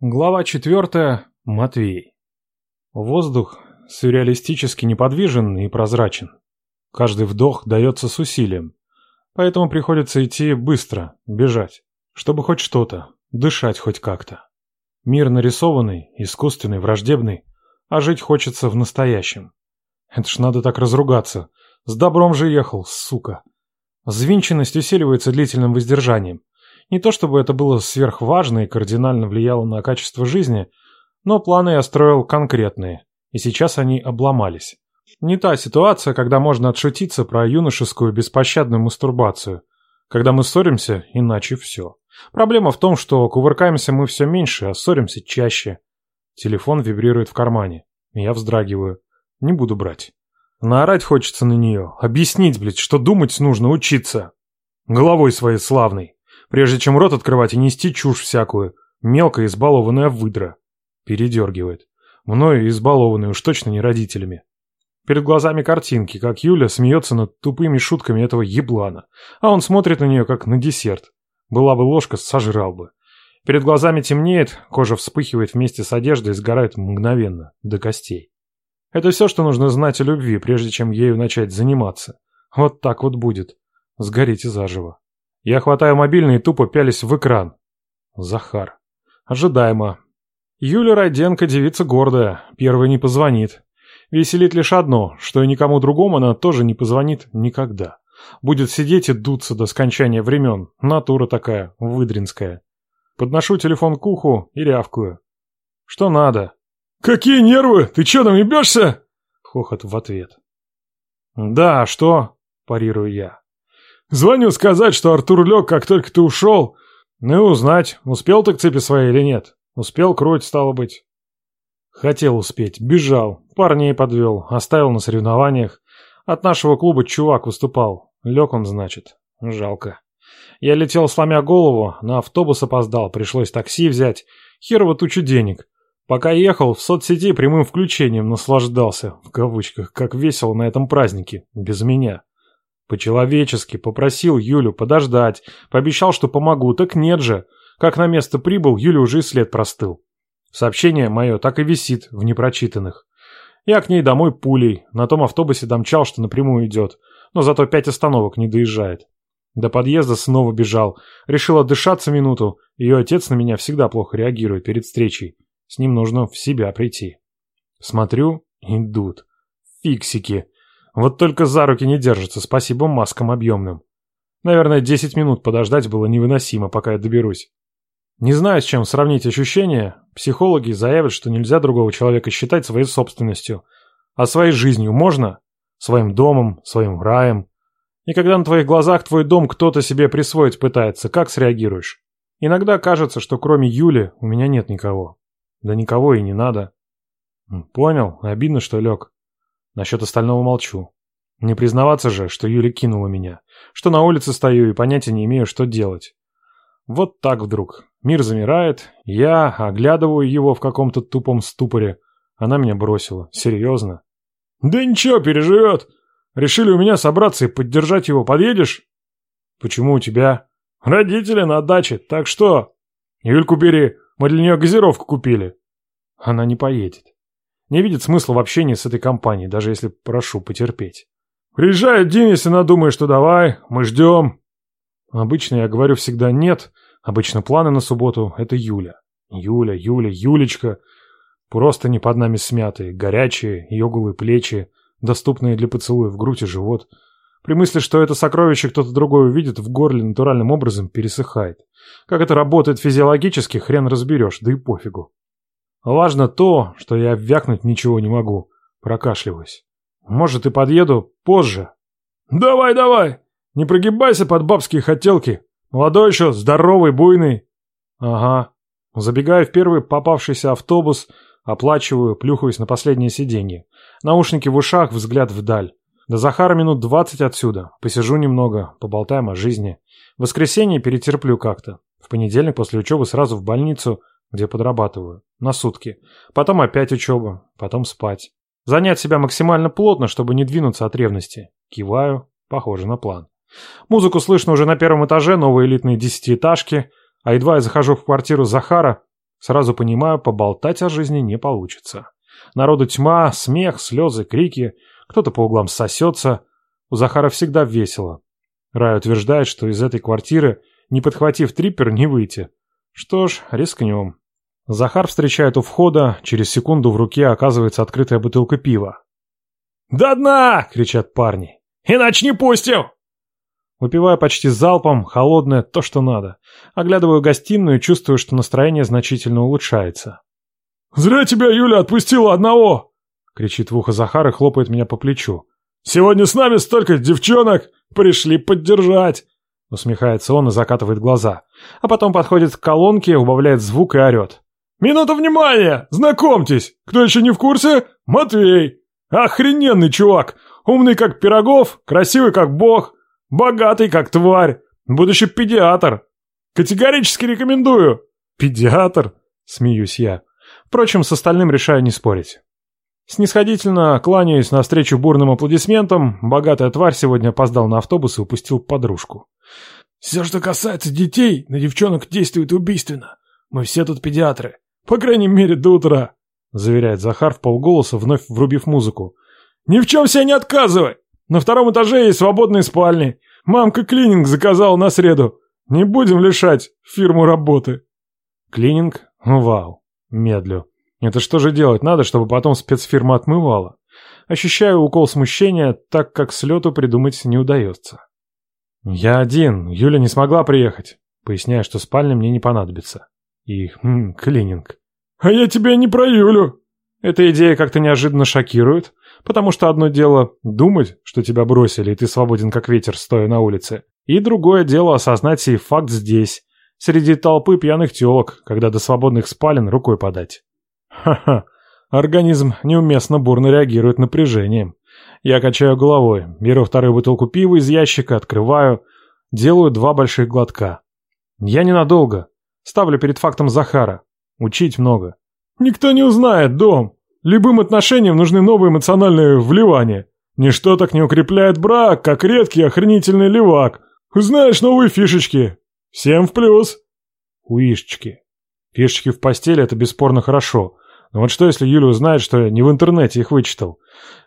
Глава четвертая. Матвей. Воздух сюрреалистически неподвижен и прозрачен. Каждый вдох дается с усилием. Поэтому приходится идти быстро, бежать, чтобы хоть что-то, дышать хоть как-то. Мир нарисованный, искусственный, враждебный, а жить хочется в настоящем. Это ж надо так разругаться. С добром же ехал, сука. Звинченность усиливается длительным воздержанием. Не то чтобы это было сверхважно и кардинально влияло на качество жизни, но планы я строил конкретные, и сейчас они обломались. Не та ситуация, когда можно отшутиться про юношескую беспощадную мастурбацию. Когда мы ссоримся, иначе все. Проблема в том, что кувыркаемся мы все меньше, а ссоримся чаще. Телефон вибрирует в кармане. Я вздрагиваю. Не буду брать. Наорать хочется на нее. Объяснить, блядь, что думать нужно учиться. Головой своей славной прежде чем рот открывать и нести чушь всякую. Мелкая избалованная выдра. Передергивает. Мною избалованный уж точно не родителями. Перед глазами картинки, как Юля смеется над тупыми шутками этого еблана, а он смотрит на нее, как на десерт. Была бы ложка, сожрал бы. Перед глазами темнеет, кожа вспыхивает вместе с одеждой и сгорает мгновенно, до костей. Это все, что нужно знать о любви, прежде чем ею начать заниматься. Вот так вот будет. Сгорите заживо. Я хватаю мобильный и тупо пялись в экран. Захар. Ожидаемо. Юля Райденко девица гордая, первая не позвонит. Веселит лишь одно, что и никому другому она тоже не позвонит никогда. Будет сидеть и дуться до скончания времен. Натура такая, выдринская. Подношу телефон к уху и рявкую. Что надо? «Какие нервы? Ты чё там ебёшься?» Хохот в ответ. «Да, что?» – парирую я. Звоню сказать, что Артур лег, как только ты ушел. Ну и узнать, успел ты к цепи своей или нет. Успел круть, стало быть. Хотел успеть, бежал, парней подвел, оставил на соревнованиях. От нашего клуба чувак выступал. Лег он, значит. Жалко. Я летел, сломя голову, на автобус опоздал, пришлось такси взять. Херово тучу денег. Пока ехал, в соцсети прямым включением наслаждался, в кавычках, как весело на этом празднике, без меня. По-человечески попросил Юлю подождать, пообещал, что помогу, так нет же. Как на место прибыл, Юля уже и след простыл. Сообщение мое так и висит в непрочитанных. Я к ней домой пулей, на том автобусе домчал, что напрямую идет, но зато пять остановок не доезжает. До подъезда снова бежал, решил отдышаться минуту, ее отец на меня всегда плохо реагирует перед встречей. С ним нужно в себя прийти. Смотрю, идут. Фиксики. Вот только за руки не держатся, спасибо маскам объемным. Наверное, 10 минут подождать было невыносимо, пока я доберусь. Не знаю, с чем сравнить ощущения. Психологи заявят, что нельзя другого человека считать своей собственностью. А своей жизнью можно? Своим домом, своим раем. И когда на твоих глазах твой дом кто-то себе присвоить пытается, как среагируешь? Иногда кажется, что кроме Юли у меня нет никого. Да никого и не надо. Понял, обидно, что лег. Насчет остального молчу. Не признаваться же, что Юля кинула меня, что на улице стою и понятия не имею, что делать. Вот так вдруг. Мир замирает, я оглядываю его в каком-то тупом ступоре. Она меня бросила. Серьезно? Да ничего, переживет. Решили у меня собраться и поддержать его. Подъедешь? Почему у тебя? Родители на даче, так что? Юльку бери, мы для нее газировку купили. Она не поедет. Не видит смысла в общении с этой компанией, даже если прошу потерпеть. «Приезжай один, если надумаешь, что давай, мы ждем». Обычно я говорю всегда «нет», обычно планы на субботу — это Юля. Юля, Юля, Юлечка. Просто не под нами смятые, горячие, ее голые плечи, доступные для поцелуя в грудь и живот. При мысли, что это сокровище кто-то другой увидит, в горле натуральным образом пересыхает. Как это работает физиологически, хрен разберешь, да и пофигу. Важно то, что я вякнуть ничего не могу. Прокашливаюсь. Может, и подъеду позже. Давай, давай! Не прогибайся под бабские хотелки. Молодой еще, здоровый, буйный. Ага. Забегаю в первый попавшийся автобус, оплачиваю, плюхаюсь на последнее сиденье. Наушники в ушах, взгляд вдаль. До Захара минут двадцать отсюда. Посижу немного, поболтаем о жизни. В воскресенье перетерплю как-то. В понедельник после учебы сразу в больницу, где подрабатываю. На сутки. Потом опять учеба. Потом спать. Занять себя максимально плотно, чтобы не двинуться от ревности. Киваю. Похоже на план. Музыку слышно уже на первом этаже, новые элитные десятиэтажки. А едва я захожу в квартиру Захара, Сразу понимаю, поболтать о жизни не получится. Народу тьма, смех, слезы, крики. Кто-то по углам сосется. У Захара всегда весело. Рай утверждает, что из этой квартиры, не подхватив триппер, не выйти. Что ж, рискнем. Захар встречает у входа, через секунду в руке оказывается открытая бутылка пива. «До дна!» — кричат парни. «Иначе не пустим!» Выпиваю почти залпом, холодное, то, что надо. Оглядываю гостиную и чувствую, что настроение значительно улучшается. «Зря тебя Юля отпустила одного!» — кричит в ухо Захар и хлопает меня по плечу. «Сегодня с нами столько девчонок! Пришли поддержать!» Усмехается он и закатывает глаза. А потом подходит к колонке, убавляет звук и орет. «Минута внимания! Знакомьтесь! Кто еще не в курсе? Матвей! Охрененный чувак! Умный как пирогов, красивый как бог, богатый как тварь, будущий педиатр! Категорически рекомендую!» «Педиатр?» — смеюсь я. Впрочем, с остальным решаю не спорить. Снисходительно кланяюсь навстречу бурным аплодисментам, богатая тварь сегодня опоздал на автобус и упустил подружку. «Все, что касается детей, на девчонок действует убийственно. Мы все тут педиатры. По крайней мере, до утра», — заверяет Захар в полголоса, вновь врубив музыку. «Ни в чем себе не отказывай! На втором этаже есть свободные спальни. Мамка клининг заказала на среду. Не будем лишать фирму работы». «Клининг? Вау. Медлю. Это что же делать надо, чтобы потом спецфирма отмывала? Ощущаю укол смущения, так как с лету придумать не удается. «Я один. Юля не смогла приехать», поясняя, что спальня мне не понадобится. И, хм, клининг. «А я тебя не про Юлю!» Эта идея как-то неожиданно шокирует, потому что одно дело думать, что тебя бросили, и ты свободен как ветер, стоя на улице, и другое дело осознать сей факт здесь, среди толпы пьяных телок, когда до свободных спален рукой подать. Ха-ха, организм неуместно бурно реагирует напряжением. Я качаю головой, беру вторую бутылку пива из ящика, открываю, делаю два больших глотка. Я ненадолго, Ставлю перед фактом Захара. Учить много. Никто не узнает, дом. Любым отношениям нужны новые эмоциональные вливания. Ничто так не укрепляет брак, как редкий охренительный левак. Узнаешь новые фишечки. Всем в плюс. Уишечки. Фишечки в постели — это бесспорно хорошо. Но вот что, если Юля узнает, что я не в интернете их вычитал?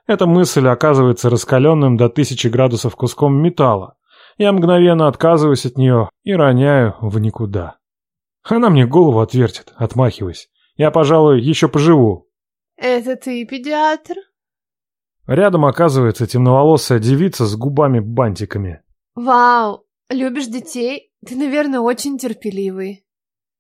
Эта мысль оказывается раскаленным до тысячи градусов куском металла. Я мгновенно отказываюсь от нее и роняю в никуда. Она мне голову отвертит, отмахиваясь. Я, пожалуй, еще поживу. Это ты педиатр? Рядом оказывается темноволосая девица с губами-бантиками. Вау, любишь детей? Ты, наверное, очень терпеливый.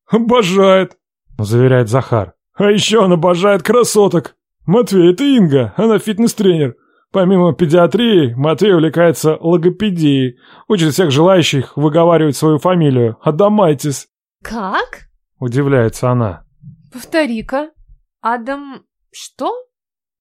Обожает, заверяет Захар. А еще он обожает красоток. Матвей, это Инга, она фитнес-тренер. Помимо педиатрии, Матвей увлекается логопедией, учит всех желающих выговаривать свою фамилию. Адамайтис. Как? Удивляется она. Повтори-ка. Адам... что?